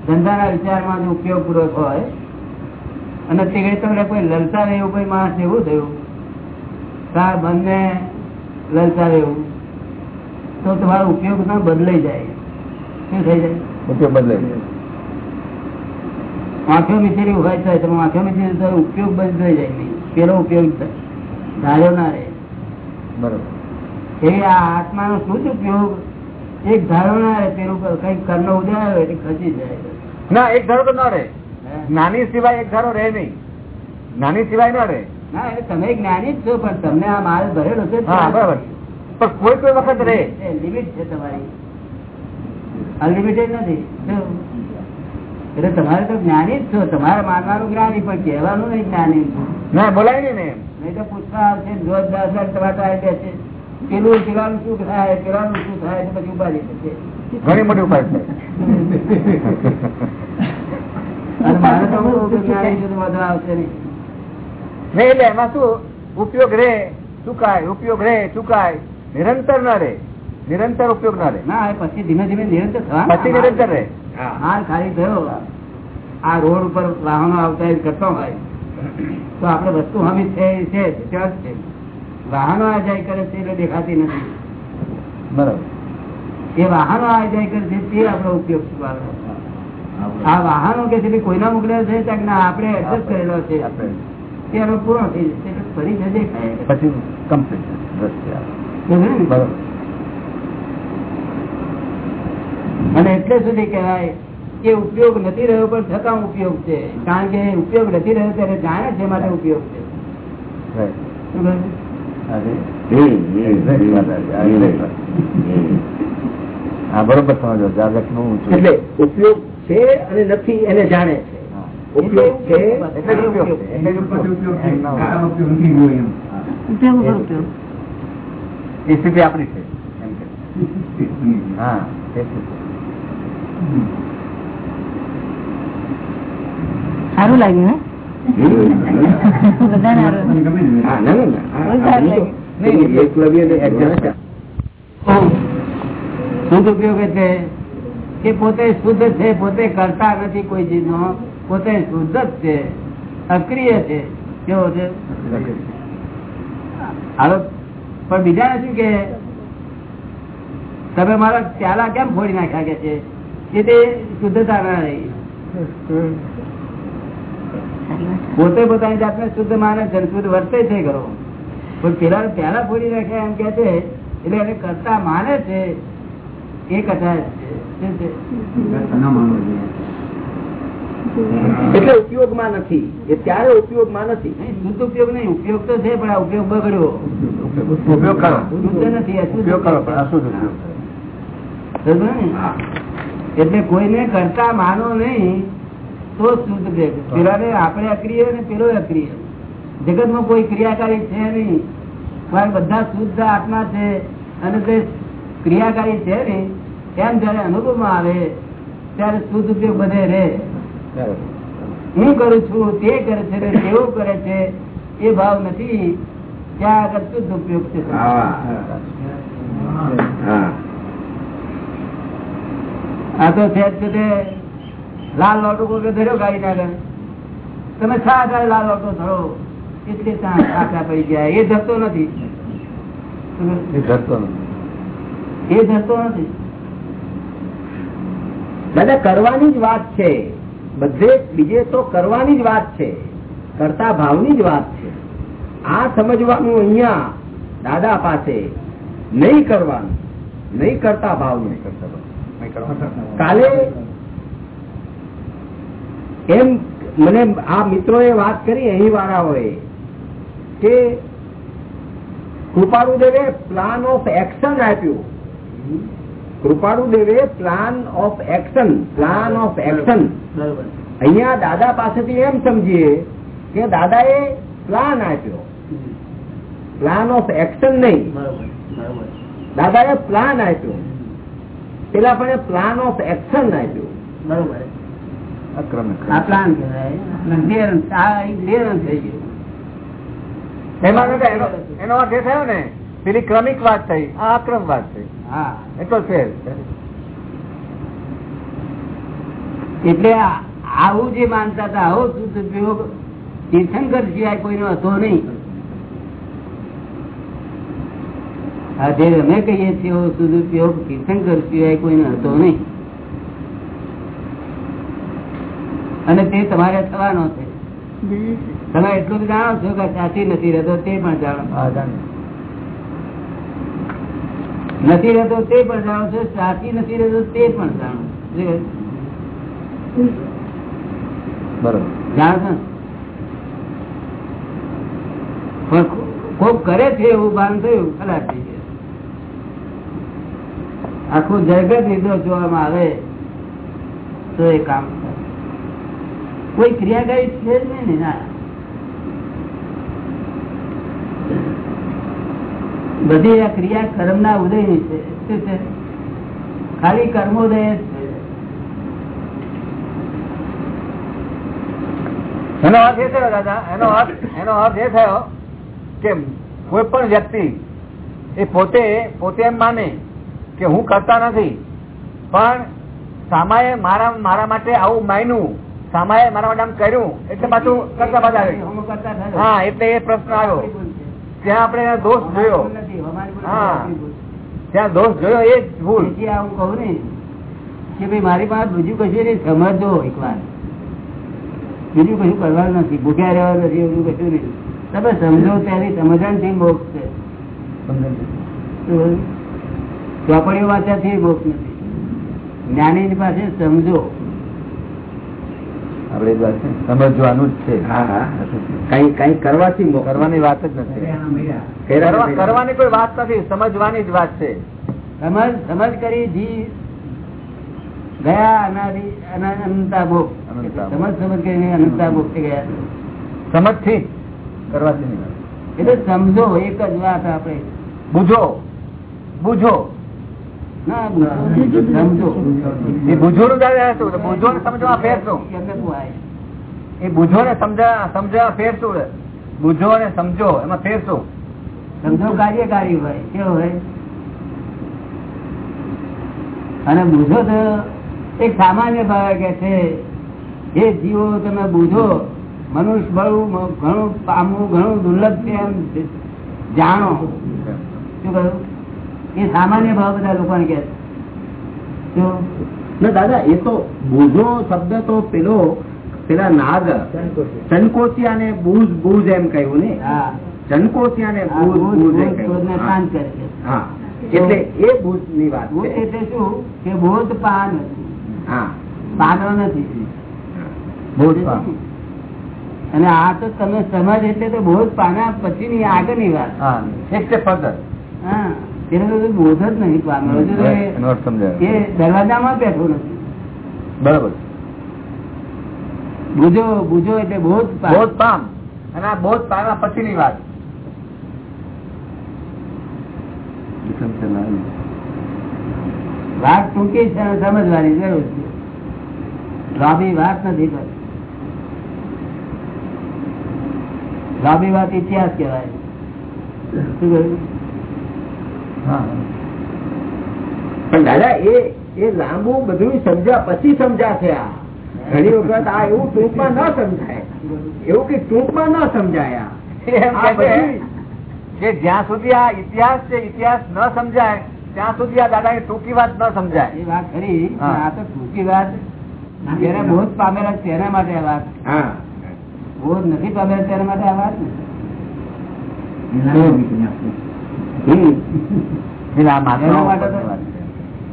ધંધાના વિચારમાં જો ઉપયોગ પૂર્વક હોય અને તે ઘડી તમને કોઈ લલતા રહેવું કોઈ માણસ એવું થયું તાર બંને લલતા રહેવું તો તમારો ઉપયોગ ના બદલાઈ જાય. શું થઈ જાય? ઉપયોગ બદલાય આંખો મીચેલી હોય તો તમે આંખો મીચેલી તો ઉપયોગ બદલાઈ જાય નહીં. પેલો ઉપયોગ ધાર્યો ના રહે. બરોબર. એ આ આત્માનો શુદ્ધ ઉપયોગ? એક ધારણા કર્ણ ઉદય આવ્યો એટલે ખસી જાય. ના એક ધારો તો ના રહે. નાની સિવાય એક ધારો રહે નહીં. નાની સિવાય ના રહે. ના તમે જ્ઞાની જ છો પણ તમને આ માલ ભરેલો છે બરાબર. પણ કોઈ કોઈ વખત રહે. લિમિટ છે તમારી. અનલિમિટેડ નથી. એટલે તમારે તો જ્ઞાની જ છો. તમારે માનવાનું જ્ઞાની પણ કહેવાનું નહીં જ્ઞાની. ના બોલાય ને નહીં તો પૂછતા આવશે રોજ દસ તમારે તો આવી બેસે પેલું પેલાનું શું થાય પેલાનું શું થાય પછી ઉપાધિ થશે ઘણી મોટી એમાં શું? ઉપયોગ રે ચુકાય ઉપયોગ રે ચુકાય. નિરંતર ન રહે નિરંતર ઉપયોગ ના રે. ના પછી ધીમે ધીમે નિરંતર પછી નિરંતર રહે હાલ ખાલી થયો. આ રોડ ઉપર વાહનો આવતા કરતો હોય તો આપડે વસ્તુ હમી છે ત્યાં જ છે વાહનો આ જાય કરે છે એટલે દેખાતી નથી. બરોબર. એ વાહનો આ જાય કરે છે તે આપણો ઉપયોગ આ વાહનો કે છે કોઈના મોકલેલો છે? ત્યાં આપણે એડજસ્ટ કરેલો છે. આપણે પૂરો થઈ જશે ફરી જશે. પછી કમ્પ્લીટ? બરાબર અને એટલે સુધી કહેવાય? કે ઉપયોગ નથી રહ્યો પણ છતાં ઉપયોગ છે. કારણ કે ઉપયોગ નથી રહ્યો ત્યારે જાણે છે માટે ઉપયોગ છે? હા બરોબર સમજો જાગૃતનું એટલે ઉપયોગ છે અને નથી એને જાણે છે ઉપયોગ એ સ્થિતિ આપણી હા સારું લાગ્યું ના, ના, ના. ને કે પોતે શુદ્ધ છે પોતે કરતા નથી કોઈ ચીજનો પોતે શુદ્ધ જ છે સક્રિય છે કેવો છે હાલો પણ બીજાને શું કે તમે મારા પ્યાલા કેમ ફોડી નાખ્યા કે છે? કે તે શુદ્ધતા ના રહી પોતે પોતાની જાતને શુદ્ધ માને છે શુદ્ધ વર્તે છે કરો. પણ પેલા પેલા ફોડી નાખ્યા એમ કે છે એટલે એને કરતા માને છે એ કથા? એટલે ઉપયોગમાં નથી. એ ત્યારે ઉપયોગમાં નથી. શુદ્ધ ઉપયોગ નહીં. ઉપયોગ તો છે પણ આ ઉપયોગ બગડ્યો. ઉપયોગ કરો. શુદ્ધ નથી ઉપયોગ કરો પણ અશુદ્ધ ઉપયોગ એટલે કોઈને કરતા માનો નહીં તો શુદ્ધ ભેગ પેલા ને આપણે અક્રિય ને પેલો અક્રિય. જગતમાં કોઈ ક્રિયાકારી છે નહીં. કારણ બધા શુદ્ધ આત્મા છે. અને તે ક્રિયાકારી છે ને એમ જયારે અનુભવમાં આવે ત્યારે શુદ્ધ ઉપયોગ બધે રે હું કરું છું તે કરે છે ને તેઓ કરે છે એ ભાવ નથી. ત્યાં આગળ શુદ્ધ ઉપયોગ છે. આ તો છે લાલ લોટો કોઈ ધર્યો ગાડી ના આગળ તમે શા આધારે લાલ લોટો ધરો. એટલે ત્યાં આખા પડી ગયા. એ ધરતો નથી. એ ઘટતો નથી. એ ધરતો નથી. દાદા કરવાની જ વાત છે. બધે બીજે તો કરવાની જ વાત છે. કરતા ભાવની જ વાત છે. આ સમજવાનું અહિયાં દાદા પાસે નહીં કરવાનું. નહીં કરતા ભાવ નહીં કરતા કાલે એમ મને આ મિત્રોએ વાત કરી અહીં વાળાઓએ કે કૃપાળુ દેવે પ્લાન ઓફ એક્શન આપ્યું. કૃપાળુ દેવે plan of action plan of action અહીંયા દાદા પાસેથી એમ સમજીએ કે દાદાએ પ્લાન આપ્યો. પ્લાન ઓફ એક્શન નહીં. બરોબર બરોબર. દાદાએ પ્લાન આપ્યો. પેલા પણ પ્લાન ઓફ એક્શન આપ્યું. બરોબર. એનો એનો અર્થ એ થયો ને પેલી ક્રમિક વાત થઈ આ અક્રમ વાત થઈ. હા. એટલો ફેર એટલે આવું જે માનતા હતા આવો શુદ્ધ ઉપયોગ તીર્થંકર સિવાય કોઈનો હતો નહીં. આ જે અમે કહીએ છીએ એવો શુદ્ધ ઉપયોગ તીર્થંકર સિવાય કોઈનો હતો નહીં. અને તે તમારે થવાનો છે. તમે એટલું જ જાણો છો કે સાચી નથી રહેતો તે પણ જાણો નથી રહેતો તે પણ જાણો છો. સાચી નથી રહેતો તે પણ જાણો. બરોબર. જાણો છો પણ કોક કરે છે એવું ભાન થયું ખરાબ થઈ ગયા. આખું જગત નિર્દોષ જોવામાં આવે તો એ કામ. કોઈ ક્રિયાકારી છે જ નહીં ને બધી આ ક્રિયા કર્મ ના ઉદયની છે. શું છે? ખાલી કર્મોદય જ એનો અર્થ એ થયો દાદા, એનો અર્થ એનો અર્થ એ થયો કે કોઈ પણ વ્યક્તિ એ પોતે પોતે એમ માને કે હું કરતા નથી, પણ સામાએ મારા મારા માટે આવું માન્યું સામાએ મારા માટે આમ કર્યું એટલે પાછું કરતા બાદ આવે હોમો હા એટલે એ પ્રશ્ન આવ્યો. ત્યાં આપણે દોષ જોયો. હા. ત્યાં દોષ જોયો એ જ ભૂલ. હું કહું ને કે ભાઈ મારી પાસે બીજું કશું નહીં સમજો એક વાર બીજું કશું કરવાનું નથી ભૂખ્યા રહેવા નથી એવું કશું નહીં. તમે સમજો ત્યારે સમજણથી મોક્ષ છે. ચોપડીઓ વાંચ્યાથી મોક્ષ નથી. જ્ઞાની પાસે સમજો. આપણે સમજવાનું જ છે. કઈ કઈ કરવાથી કરવાની વાત જ નથી. કરવાની કોઈ વાત નથી. સમજવાની જ વાત છે. સમજ સમજ કરી જી. ગયા અનાદિ અનંતા ભોગ સમજ સમજ કરીને અનંતા મોક્ષ ગયા. સમજથી કરવાથી નહીં. એટલે સમજો એક જ વાત આપણે. બુજો. બુঝો બુજો અને બુજો તો એક સામાન્ય ભાવે કે છે, જે જીવો તમે બુજો, મનુષ્ય બળવું ઘણું પામવું, ઘણું દુર્લભ છે એમ જાણો. શું કહ્યું? એ સામાન્ય ભાવ બધા લોકોને કે છે. દાદા એ તો બુઝો શબ્દ તો પેલો પેલા નાગ ચનકોશિયા ને બુઝ બુઝ એમ કહ્યું ને? ચનકોશિયા ને બુઝ બુઝ એમ કહ્યું. એટલે એ બુઝની વાત એટલે શું? કે ભૂત પાન હા. પાનો નથી. પાન. અને આ તો તમે સમજ એટલે તો બહુ જ પાના આગળની વાત. હા. એક છે ફર્ધર હા. બોધ જ નહીં દરવાજામાં બેઠો નથી. બરાબર. બુજો બુજો એટલે બહુ બોધ પામ. અને આ બોધ પામ્યા પછીની વાત. વાત ટૂંકી છે સમજવાની જરૂર છે. લાંબી વાત નથી. લાંબી વાત ઇતિહાસ કહેવાય. શું કહ્યું? પણ દાદા એ એ લાંબુ બધું સમજ્યા પછી સમજાશે આ. ઘણી વખત આ એવું ટૂંકમાં ન સમજાય. એવું કે ટૂંકમાં ન સમજાય કે જ્યાં સુધી આ ઇતિહાસ છે ઇતિહાસ ન સમજાય ત્યાં સુધી આ દાદા ટૂંકી વાત ન સમજાય. એ વાત ખરી પણ આ તો ટૂંકી વાત. જેને બોધ પામેલા તેના માટે આ વાત. હા. બોધ નથી પામેલા તેના માટે આ વાત ને.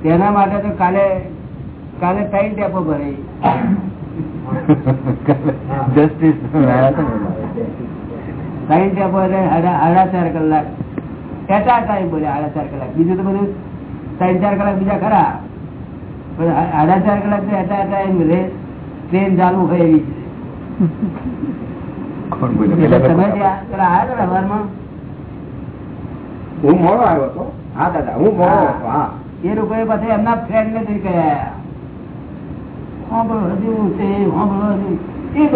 તેના માટે તો કાલે કાલે ત્રણ ટેપો ભરાઈ. જસ્ટિસ ત્રણ ટેપો એટલે સાડા ચાર કલાક. એટા ટાઈમ બોલે સાડા ચાર કલાક. બીજું તો બધું ત્રણ ચાર કલાક બીજા ખરા. પણ સાડા ચાર કલાક તો એટલા ટાઈમ રે. ટ્રેન ચાલુ હોય એવી બોલે? એટલે ને સવારમાં હું મોડો આવ્યો હતો. હા દાદા હું મોડો હા. હતો હા. એ લોકોએ પછી એમના ફ્રેન્ડ ને થઈ ગયા એ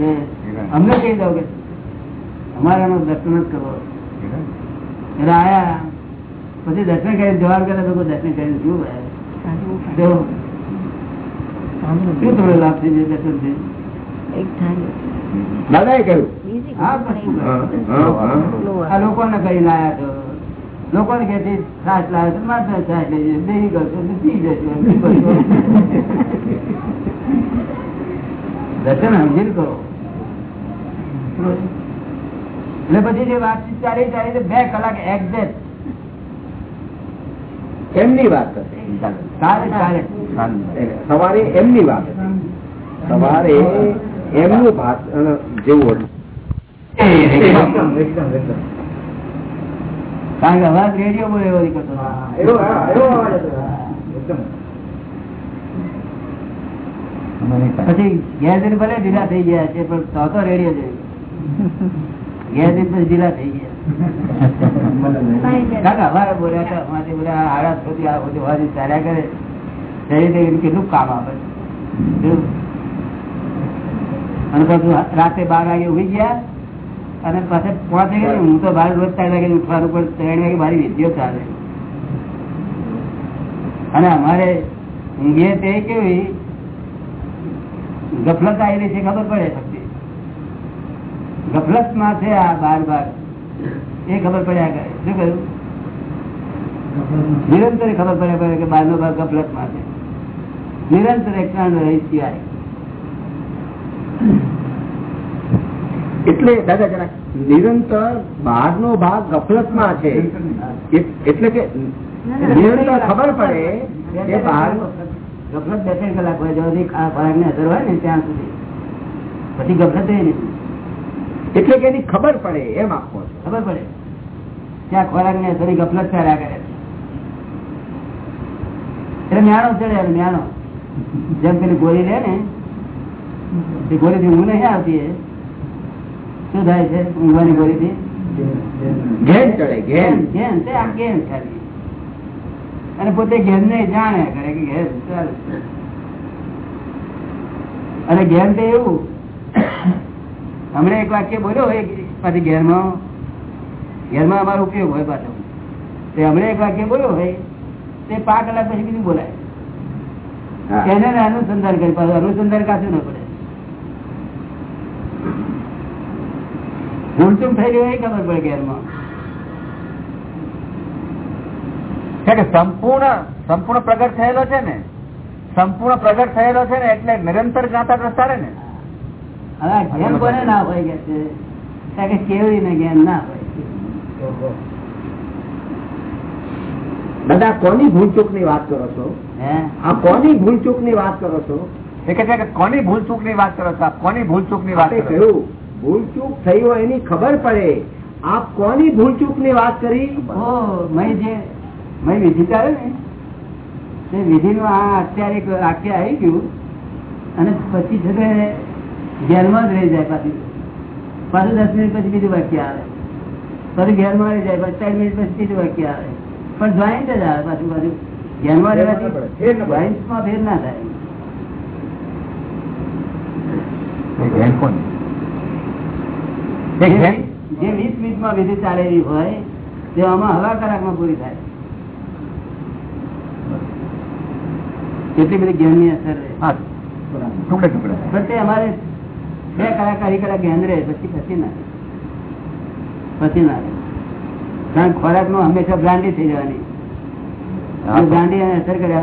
એ અમને કહી દો કે અમારા એનું દર્શન જ કરવો એટલે આયા. પછી દર્શન કરીને જવાબ કરે તો દર્શન કરી શું શું થોડો લાભ થઈ જાય દર્શનથી દાદાએ કહ્યું. હા બસ શું હા, કરે? હા, હા. આ લોકોને કઈ લાયા તો લોકોને કે છે, લાવે તો માત્ર છાશ લેજે દહીં કરશો પી જશો દર્શન સમજીને કરો. એટલે પછી જે વાતચીત ચાલી ચાલી તો બે કલાક એક્ઝેક્ટ એમની વાત હશે કાલે કાલે સવારે એમની વાત સવારે એમનું ભાષણ જેવું હતું. કારણ કે અવાજ રેડિયો બોલે એવો નીકળતો અવાજ પછી જઈને ભલે ઢીલા થઈ ગયા છે પણ તો તો રેડિયો છે જઈને પછી ઢીલા થઈ ગયા. કાકા કે બોલ્યા હતા અમારે બધા આડા સુધી આ બધી અવાજ ચાલ્યા કરે. કેટલું કામ આપે અને પછી રાતે બાર વાગે ઊભી ગયા અને પાસે પાંચ વાગે હું તો બાર રોજ ત્રણ વાગે ઉઠવાનું પણ ત્રણ વાગે મારી વિધિઓ ચાલે. અને અમારે ઊંઘીએ તે કેવી? ગફલત આવેલી છે ખબર પડે પછી ગફલતમાં છે આ બાર બાર. એ ખબર પડ્યા કરે શું કહ્યું? નિરંતર ખબર પડ્યા કરે કે બાર નો ભાગ ગફલતમાં છે. નિરંતર એકાંત રહી સિવાય એટલે દાદા જરા નિરંતર બહાર નો ભાગ ગફલતમાં છે એટલે કે નિરંતર ખબર પડે કે બહાર ગફલત બે ત્રણ કલાક હોય જ્યાં ખોરાક ને અસર હોય ને ત્યાં સુધી. પછી ગફલત એ નહીં. એટલે કે એની ખબર પડે એમ આપો ખબર પડે. ત્યાં ખોરાક ને અસર ગફલત કર્યા કરે એટલે મ્યાણો ચડે ન્યાણો મ્યાણો. જેમ પેલી ગોળી લે ને એ ગોળી થી ઊંઘ નહીં આવતી શું થાય છે ઊંઘવાની ગોળી થી ઘેન ચડે ઘેન. ઘેન તે આ ઘેન ખાલી. અને પોતે ઘેર ને જાણે કરે કે ઘેર ચાલ. અને ઘેર તો એવું. હમણાં એક વાક્ય બોલ્યો હોય પાછી ઘેરમાં ઘેરમાં અમારો ઉપયોગ હોય પાછો. તે હમણાં એક વાક્ય બોલ્યો હોય તે પાંચ કલાક પછી બીજું બોલાય. એને અનુસંધાન કરી પાછું અનુસંધાન કાશું ન પડે. ભૂલચૂક થઈ ગયું એ ખબર પડે ઘેરમાં. સંપૂર્ણ સંપૂર્ણ પ્રગટ થયેલો છે ને સંપૂર્ણ પ્રગટ થયેલો છે ને એટલે નિરંતર ગાતા પ્રસારે ને. હવે કોને ના હોય કે છે? કારણ કે કેવડી ને જ્ઞાન ના હોય. બધા કોની ભૂલચૂકની વાત કરો છો? આ કોની ભૂલચૂકની વાત કરો છો? એ કે છે કે કોની ભૂલચૂકની વાત કરો છો? આપ કોની ભૂલચૂકની વાત કરો? કહ્યું ભૂલચૂક થઈ હોય એની ખબર પડે. આપ કોની ભૂલચૂકની વાત કરી? મેં જે વિધિ ચાલે ને. તે વિધિ નું આ અત્યારે વાક્ય આવી ગયું. અને પછી છે તે ઘેરમાં જ રહી જાય પાછી. પાછું દસ મિનિટ પછી બીજું વાક્ય આવે. પછી ઘેરમાં રહી જાય પછી ચાર મિનિટ પછી બીજું વાક્ય આવે. પણ જોઈન્ટ જ આવે પાછું પાછું. રહેવાથી ન ફેર ના થાય. ઘેન? જે વીસ મિનિટમાં વિધિ ચાલેલી હોય તે આમાં હવા કલાકમાં પૂરી થાય. કેટલી બધી જ્ઞાનની અસર રહે. ટુકડે ટુકડે. પણ તે અમારે બે કલાક અઢી કલાક જ્ઞાન રહે પછી પછી ના પછી ના રહે. કારણ ખોરાકનું હંમેશા બ્રાન્ડી થઈ જવાની. એને અસર કર્યા.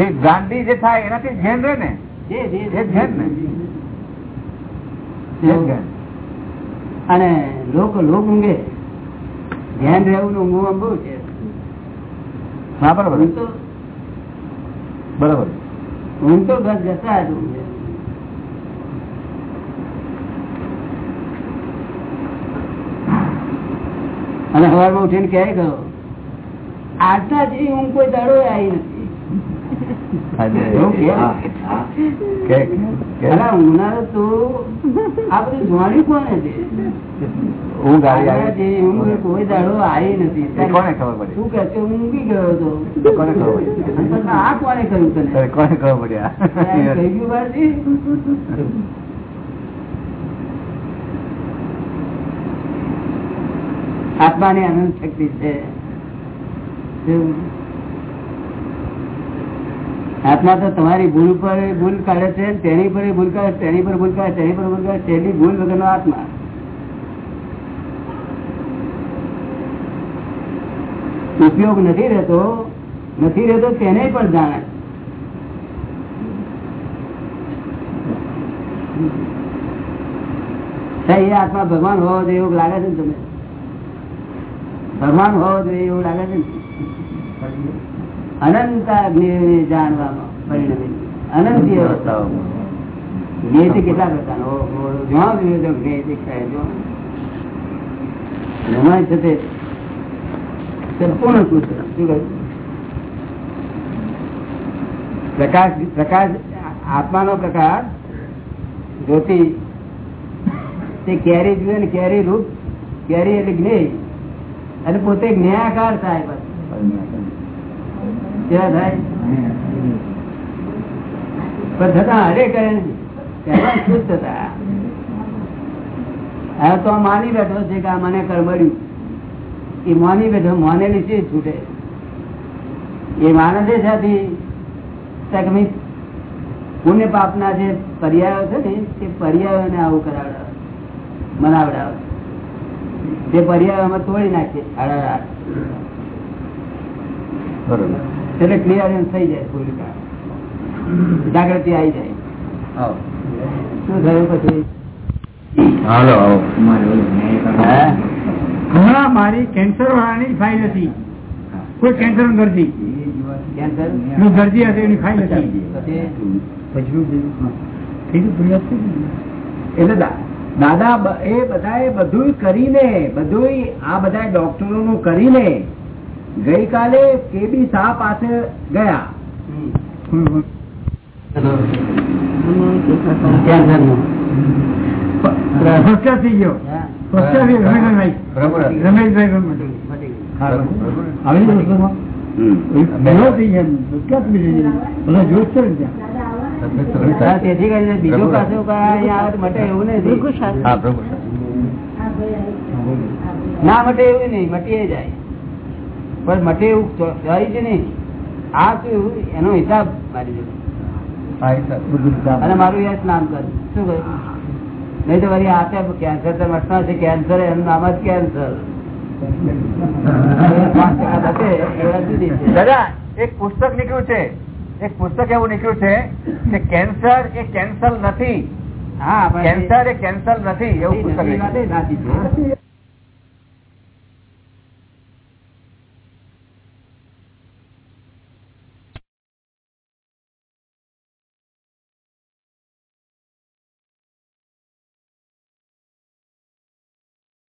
એ ગાંધી જે થાય એનાથી ઘેન રહે ને. અને લોક લોક ઊંઘે. ધ્યાન રહેવું ઊંઘવું આમ બહુ છે. હા બરોબર. તો બરોબર. ઊંઘ તો બસ જતા જ ઊંઘે. અને સવારમાં ઉઠીને ક્યારે ગયો? આજના જેવી હું કોઈ દાડો આવી નથી. આત્માની અનંત શક્તિ છે? આત્મા તો તમારી ભૂલ પર ભૂલ કાઢે છે, તેની પર ભૂલ કાઢે, તેની પર ભૂલ કાઢે, તેની પર ભૂલ કાઢે, તેની ભૂલ વગરનો આત્મા. ઉપયોગ નથી રહેતો નથી રહેતો તેને પણ જાણે. એ આત્મા ભગવાન હોવો જોઈએ એવું લાગે છે ને તમે ભગવાન હોવો જોઈએ એવું લાગે છે અનંત અગ્નિ જાણવામાં પરિણમે અનંત જ્ઞેય જોઈએ શું કહ્યું? પ્રકાશ પ્રકાશ, આત્માનો પ્રકાશ, જ્યોતિ. તે કેરી જુએ ને કેરી રૂપ કેરી એટલે જ્ઞેય. અને પોતે જ્ઞાકાર થાય. કેવા થાય? પણ છે કે એ માની બેઠો માનેલી છે છૂટે. એ માને છે ત્યાંથી ત્યાં કે પુણ્ય પાપના જે પર્યાયો છે ને તે પર્યાયોને આવું કરાવડાવે. મનાવડાવે. તે પર્યાવરણમાં તોડી નાખીએ. બરોબર. એટલે ક્લિયરન્સ થઈ જાય પૂરી જાગૃતિ આવી જાય. શું થયું પછી? હાલો હમણાં મારી કેન્સર વાળાની ફાઇલ હતી. કોઈ કેન્સર દર્દી? કેન્સરનું દર્દી હશે એની ફાઇલ હતી. એટલે દા- દાદા બ- એ બધાએ બધું કરીને બધું આ બધા ડોક્ટરો નું કરીને ગઈકાલે કેબી શાહ પાસે ગયા. કેન્સરનું ફ્રેક્ચર થઈ ગયો. પ્રત્યાશી રમેશભાઈ ને તેથી કરીને બીજું મટે એવું નથી. હા પ્રભુ ના મટે એવું નહીં મટીએ જાય. પણ મટે એવું ચો- છે નહીં. આ શું એનો હિસાબ મારી જોડે. અને મારું યશ નામ કર. શું કહ્યું? નહીં તો વળી આપે કેન્સર તો મટના છે કેન્સર એનું નામ જ કેન્સર દાદા એક પુસ્તક નીકળ્યું છે. એક પુસ્તક એવું નીકળ્યું છે કે કેન્સર એ કેન્સર નથી. હા કેન્સર એ કેન્સર નથી એવું પુસ્તક